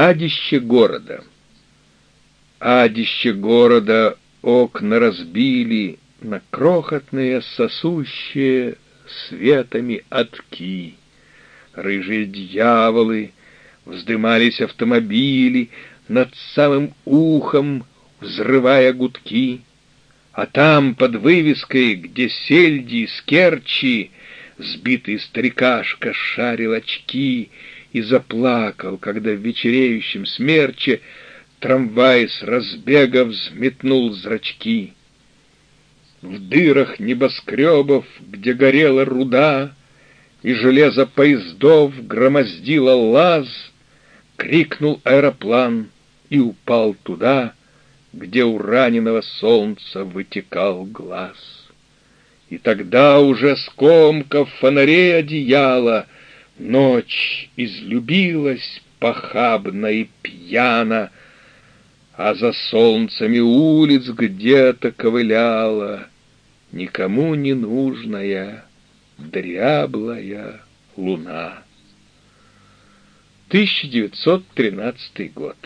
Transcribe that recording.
Адище города. Адище города окна разбили на крохотные сосущие светами отки. Рыжие дьяволы, вздымались автомобили над самым ухом, взрывая гудки. А там, под вывеской, где сельди и скерчи, сбитый старикашка шарил очки и заплакал, когда в вечереющем смерче трамвай с разбега взметнул зрачки. В дырах небоскребов, где горела руда, и железо поездов громоздило лаз, крикнул аэроплан и упал туда, где у раненого солнца вытекал глаз. И тогда уже скомков фонарей одеяла Ночь излюбилась похабно и пьяно, А за солнцами улиц где-то ковыляла Никому не нужная дряблая луна. 1913 год.